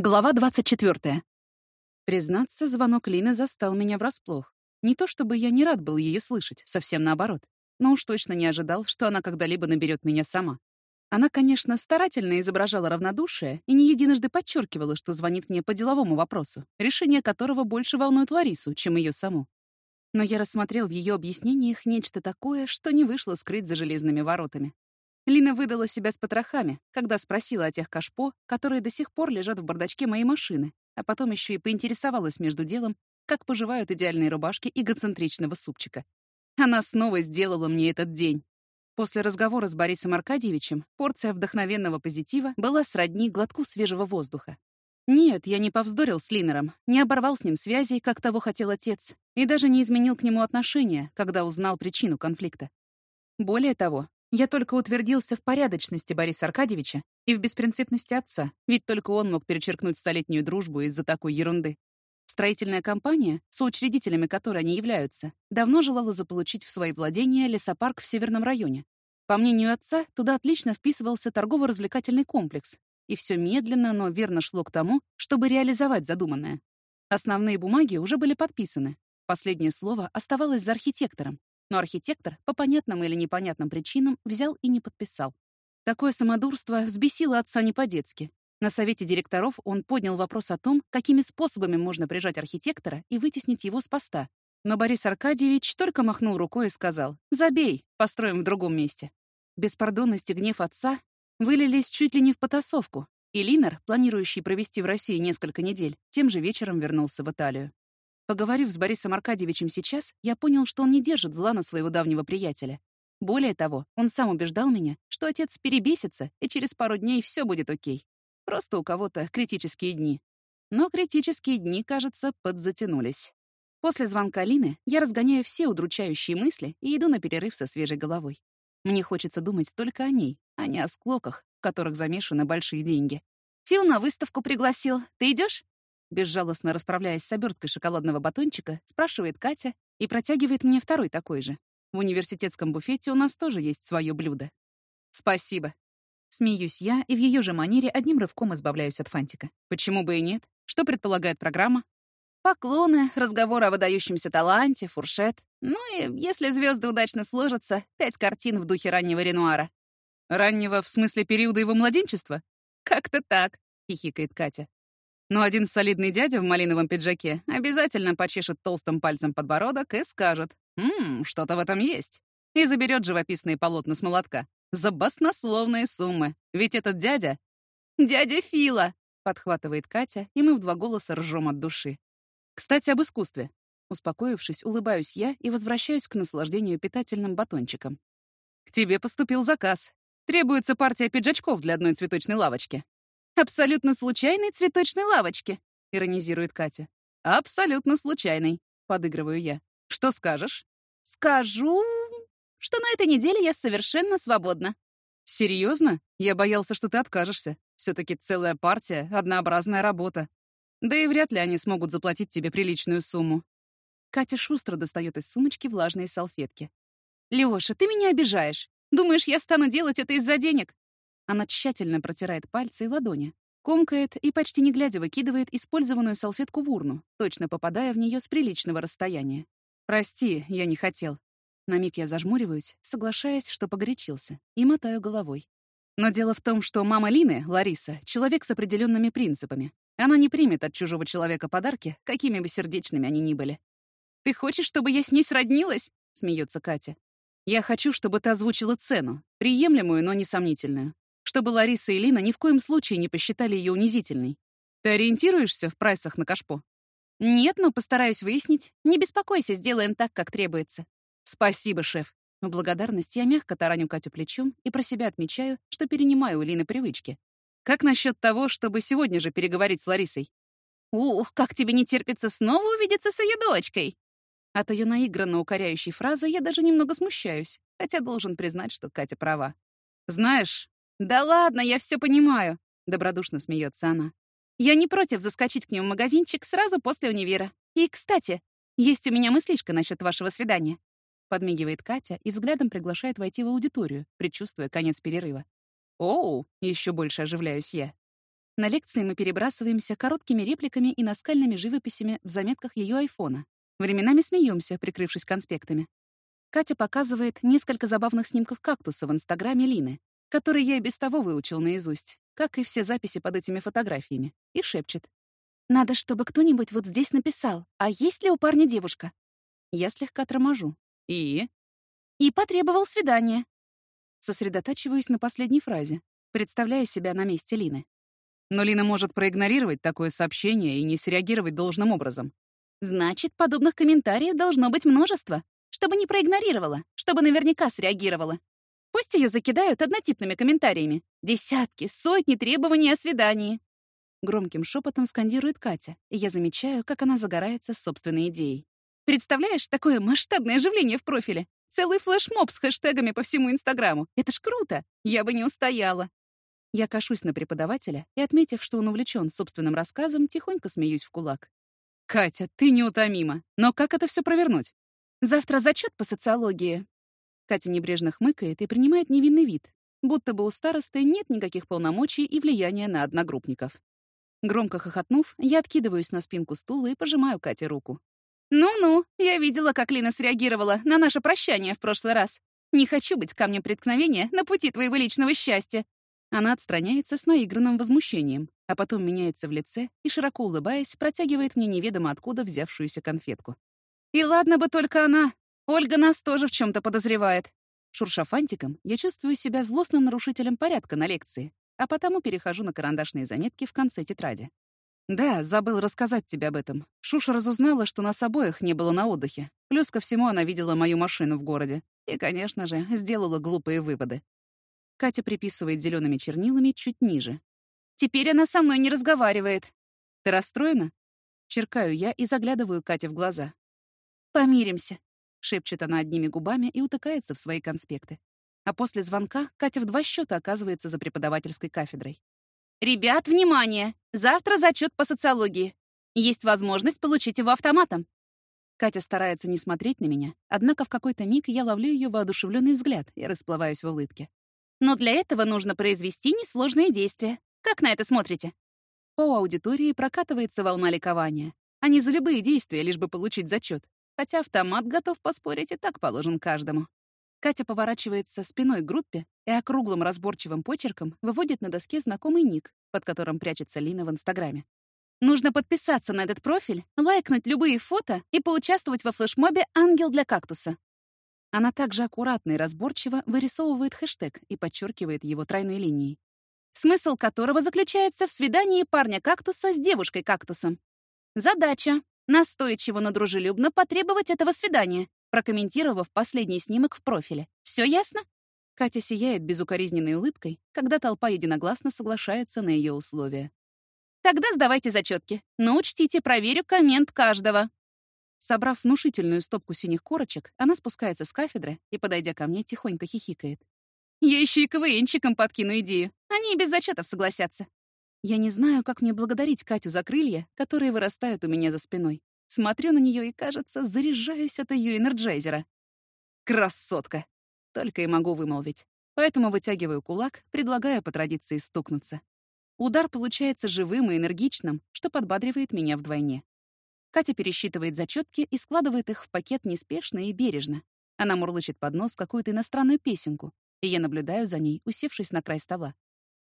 Глава 24. Признаться, звонок Лины застал меня врасплох. Не то чтобы я не рад был ее слышать, совсем наоборот. Но уж точно не ожидал, что она когда-либо наберет меня сама. Она, конечно, старательно изображала равнодушие и не единожды подчеркивала, что звонит мне по деловому вопросу, решение которого больше волнует Ларису, чем ее саму. Но я рассмотрел в ее объяснениях нечто такое, что не вышло скрыть за железными воротами. Лина выдала себя с потрохами, когда спросила о тех кашпо, которые до сих пор лежат в бардачке моей машины, а потом еще и поинтересовалась между делом, как поживают идеальные рубашки эгоцентричного супчика. Она снова сделала мне этот день. После разговора с Борисом Аркадьевичем порция вдохновенного позитива была сродни глотку свежего воздуха. Нет, я не повздорил с Линером, не оборвал с ним связи, как того хотел отец, и даже не изменил к нему отношения, когда узнал причину конфликта. Более того, я только утвердился в порядочности Бориса Аркадьевича и в беспринципности отца, ведь только он мог перечеркнуть столетнюю дружбу из-за такой ерунды. Строительная компания, соучредителями которой они являются, давно желала заполучить в свои владения лесопарк в Северном районе. По мнению отца, туда отлично вписывался торгово-развлекательный комплекс, и все медленно, но верно шло к тому, чтобы реализовать задуманное. Основные бумаги уже были подписаны. Последнее слово оставалось за архитектором, но архитектор по понятным или непонятным причинам взял и не подписал. Такое самодурство взбесило отца не по-детски. На совете директоров он поднял вопрос о том, какими способами можно прижать архитектора и вытеснить его с поста. Но Борис Аркадьевич только махнул рукой и сказал «Забей, построим в другом месте». Беспардонность и гнев отца вылились чуть ли не в потасовку, и Линер, планирующий провести в России несколько недель, тем же вечером вернулся в Италию. Поговорив с Борисом Аркадьевичем сейчас, я понял, что он не держит зла на своего давнего приятеля. Более того, он сам убеждал меня, что отец перебесится, и через пару дней все будет окей. Просто у кого-то критические дни. Но критические дни, кажется, подзатянулись. После звонка Лины я разгоняю все удручающие мысли и иду на перерыв со свежей головой. Мне хочется думать только о ней, а не о склоках, в которых замешаны большие деньги. «Фил на выставку пригласил. Ты идешь? Безжалостно расправляясь с оберткой шоколадного батончика, спрашивает Катя и протягивает мне второй такой же. В университетском буфете у нас тоже есть свое блюдо. Спасибо. Смеюсь я и в ее же манере одним рывком избавляюсь от фантика. Почему бы и нет? Что предполагает программа? Поклоны, разговоры о выдающемся таланте, фуршет. Ну и, если звезды удачно сложатся, пять картин в духе раннего Ренуара. Раннего в смысле периода его младенчества? Как-то так, хихикает Катя. Но один солидный дядя в малиновом пиджаке обязательно почешет толстым пальцем подбородок и скажет «Ммм, что-то в этом есть» и заберет живописные полотна с молотка. За баснословные суммы. Ведь этот дядя... «Дядя Фила!» — подхватывает Катя, и мы в два голоса ржем от души. Кстати, об искусстве. Успокоившись, улыбаюсь я и возвращаюсь к наслаждению питательным батончиком. К тебе поступил заказ. Требуется партия пиджачков для одной цветочной лавочки. «Абсолютно случайной цветочной лавочки», — иронизирует Катя. «Абсолютно случайной», — подыгрываю я. «Что скажешь?» «Скажу, что на этой неделе я совершенно свободна». «Серьезно? Я боялся, что ты откажешься. все таки целая партия, однообразная работа. Да и вряд ли они смогут заплатить тебе приличную сумму». Катя шустро достает из сумочки влажные салфетки. «Лёша, ты меня обижаешь. Думаешь, я стану делать это из-за денег? Она тщательно протирает пальцы и ладони, комкает и, почти не глядя, выкидывает использованную салфетку в урну, точно попадая в нее с приличного расстояния. «Прости, я не хотел». На миг я зажмуриваюсь, соглашаясь, что погорячился, и мотаю головой. Но дело в том, что мама Лины, Лариса, человек с определенными принципами. Она не примет от чужого человека подарки, какими бы сердечными они ни были. «Ты хочешь, чтобы я с ней сроднилась?» — смеется Катя. «Я хочу, чтобы ты озвучила цену, приемлемую, но несомнительную чтобы Лариса и Лина ни в коем случае не посчитали ее унизительной. Ты ориентируешься в прайсах на кашпо? Нет, но постараюсь выяснить. Не беспокойся, сделаем так, как требуется. Спасибо, шеф. В благодарность я мягко тараню Катю плечом и про себя отмечаю, что перенимаю у Лины привычки. Как насчет того, чтобы сегодня же переговорить с Ларисой? «Ух, как тебе не терпится снова увидеться с ее дочкой!» От ее наигранно укоряющей фразы я даже немного смущаюсь, хотя должен признать, что Катя права. «Знаешь, «Да ладно, я все понимаю», — добродушно смеется она. «Я не против заскочить к ним в магазинчик сразу после универа. И, кстати, есть у меня мыслишка насчет вашего свидания». Подмигивает Катя и взглядом приглашает войти в аудиторию, предчувствуя конец перерыва. «Оу!» — еще больше оживляюсь я. На лекции мы перебрасываемся короткими репликами и наскальными живописями в заметках ее айфона. Временами смеемся, прикрывшись конспектами. Катя показывает несколько забавных снимков кактуса в инстаграме Лины, который я и без того выучил наизусть, как и все записи под этими фотографиями, и шепчет. «Надо, чтобы кто-нибудь вот здесь написал, а есть ли у парня девушка?» Я слегка торможу. «И?» «И потребовал свидания». Сосредотачиваюсь на последней фразе, представляя себя на месте Лины. Но Лина может проигнорировать такое сообщение и не среагировать должным образом. Значит, подобных комментариев должно быть множество, чтобы не проигнорировала, чтобы наверняка среагировала. Пусть ее закидают однотипными комментариями. Десятки, сотни требований о свидании. Громким шепотом скандирует Катя, и я замечаю, как она загорается собственной идеей. Представляешь, такое масштабное оживление в профиле? Целый флешмоб с хэштегами по всему Инстаграму. Это ж круто! Я бы не устояла. Я кашусь на преподавателя и, отметив, что он увлечен собственным рассказом, тихонько смеюсь в кулак. «Катя, ты неутомима. Но как это все провернуть?» «Завтра зачет по социологии». Катя небрежно хмыкает и принимает невинный вид, будто бы у старосты нет никаких полномочий и влияния на одногруппников. Громко хохотнув, я откидываюсь на спинку стула и пожимаю Кате руку. «Ну-ну, я видела, как Лина среагировала на наше прощание в прошлый раз. Не хочу быть камнем преткновения на пути твоего личного счастья. Она отстраняется с наигранным возмущением, а потом меняется в лице и, широко улыбаясь, протягивает мне неведомо откуда взявшуюся конфетку. «И ладно бы только она. Ольга нас тоже в чем то подозревает». Шурша фантиком, я чувствую себя злостным нарушителем порядка на лекции, а потому перехожу на карандашные заметки в конце тетради. «Да, забыл рассказать тебе об этом. Шуша разузнала, что нас обоих не было на отдыхе. Плюс ко всему она видела мою машину в городе. И, конечно же, сделала глупые выводы. Катя приписывает зелеными чернилами чуть ниже. «Теперь она со мной не разговаривает. Ты расстроена?» Черкаю я и заглядываю Кате в глаза. «Помиримся», — шепчет она одними губами и утыкается в свои конспекты. А после звонка Катя в два счета оказывается за преподавательской кафедрой. «Ребят, внимание! Завтра зачет по социологии. Есть возможность получить его автоматом». Катя старается не смотреть на меня, однако в какой-то миг я ловлю ее воодушевленный взгляд и расплываюсь в улыбке. Но для этого нужно произвести несложные действия. Как на это смотрите? По аудитории прокатывается волна ликования. Они за любые действия, лишь бы получить зачет. Хотя автомат готов поспорить и так положен каждому. Катя поворачивается спиной к группе и округлым разборчивым почерком выводит на доске знакомый ник, под которым прячется Лина в Инстаграме. Нужно подписаться на этот профиль, лайкнуть любые фото и поучаствовать во флешмобе «Ангел для кактуса». Она также аккуратно и разборчиво вырисовывает хэштег и подчеркивает его тройной линией. Смысл которого заключается в свидании парня-кактуса с девушкой-кактусом. Задача — настойчиво, но дружелюбно потребовать этого свидания, прокомментировав последний снимок в профиле. Все ясно? Катя сияет безукоризненной улыбкой, когда толпа единогласно соглашается на ее условия. Тогда сдавайте зачетки, но учтите, проверю коммент каждого. Собрав внушительную стопку синих корочек, она спускается с кафедры и, подойдя ко мне, тихонько хихикает. «Я еще и КВНчикам подкину идею. Они и без зачетов согласятся». Я не знаю, как мне благодарить Катю за крылья, которые вырастают у меня за спиной. Смотрю на нее и, кажется, заряжаюсь от ее энерджайзера. «Красотка!» Только и могу вымолвить. Поэтому вытягиваю кулак, предлагая по традиции стукнуться. Удар получается живым и энергичным, что подбадривает меня вдвойне. Катя пересчитывает зачетки и складывает их в пакет неспешно и бережно. Она мурлычет под нос какую-то иностранную песенку, и я наблюдаю за ней, усевшись на край стола.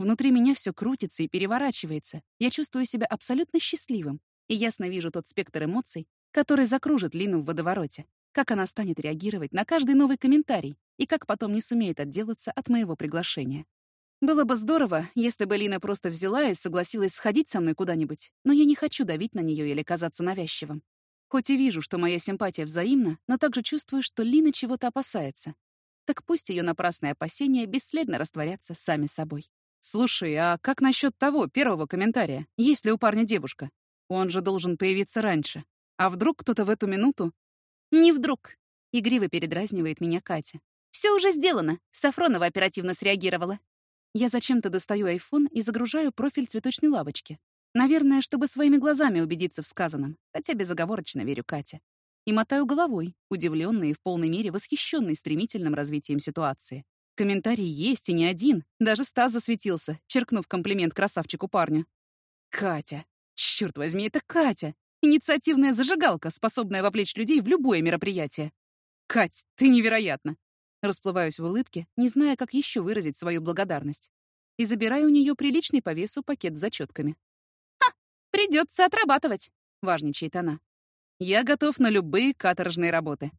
Внутри меня все крутится и переворачивается. Я чувствую себя абсолютно счастливым и ясно вижу тот спектр эмоций, который закружит Лину в водовороте. Как она станет реагировать на каждый новый комментарий и как потом не сумеет отделаться от моего приглашения. Было бы здорово, если бы Лина просто взяла и согласилась сходить со мной куда-нибудь, но я не хочу давить на нее или казаться навязчивым. Хоть и вижу, что моя симпатия взаимна, но также чувствую, что Лина чего-то опасается. Так пусть ее напрасные опасения бесследно растворятся сами собой. «Слушай, а как насчет того первого комментария? Есть ли у парня девушка? Он же должен появиться раньше. А вдруг кто-то в эту минуту...» «Не вдруг», — игриво передразнивает меня Катя. «Все уже сделано. Сафронова оперативно среагировала. Я зачем-то достаю айфон и загружаю профиль цветочной лавочки. Наверное, чтобы своими глазами убедиться в сказанном, хотя безоговорочно верю Кате. И мотаю головой, удивленный и в полной мере восхищенный стремительным развитием ситуации. Комментарий есть и не один. Даже Стас засветился, черкнув комплимент красавчику парню. Катя. Черт возьми, это Катя. Инициативная зажигалка, способная вовлечь людей в любое мероприятие. Кать, ты невероятна. Расплываюсь в улыбке, не зная, как еще выразить свою благодарность. И забираю у нее приличный по весу пакет с зачетками. «Ха! Придется отрабатывать!» — важничает она. «Я готов на любые каторжные работы».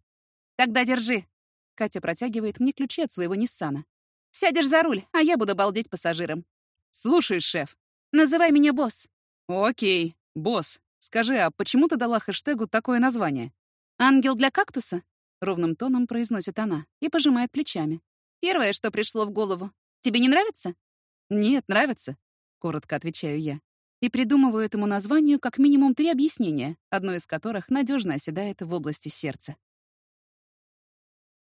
«Тогда держи!» Катя протягивает мне ключи от своего Ниссана. «Сядешь за руль, а я буду балдеть пассажиром». «Слушай, шеф». «Называй меня босс». «Окей, босс. Скажи, а почему ты дала хэштегу такое название?» «Ангел для кактуса?» — ровным тоном произносит она и пожимает плечами. «Первое, что пришло в голову. Тебе не нравится?» «Нет, нравится», — коротко отвечаю я. И придумываю этому названию как минимум три объяснения, одно из которых надежно оседает в области сердца.